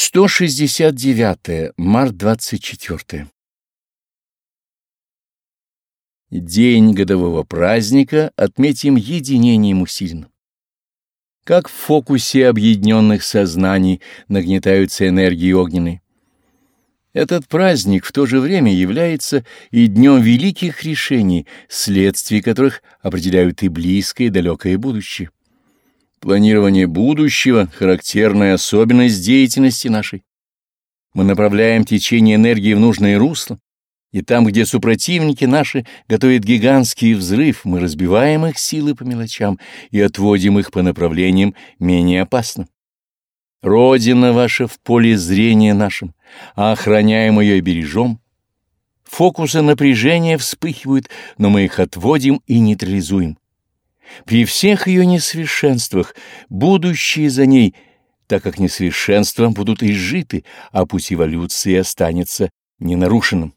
169. Март 24. День годового праздника отметим единением усиленно. Как в фокусе объединенных сознаний нагнетаются энергии огненные. Этот праздник в то же время является и днем великих решений, следствия которых определяют и близкое, и далекое будущее. Планирование будущего — характерная особенность деятельности нашей. Мы направляем течение энергии в нужное русло, и там, где супротивники наши готовят гигантский взрыв, мы разбиваем их силы по мелочам и отводим их по направлениям менее опасным. Родина ваша в поле зрения нашем, а охраняем ее и бережем. Фокусы напряжения вспыхивают, но мы их отводим и нейтрализуем. При всех ее несовершенствах будущее за ней, так как несовершенства будут изжиты, а путь эволюции останется ненарушенным.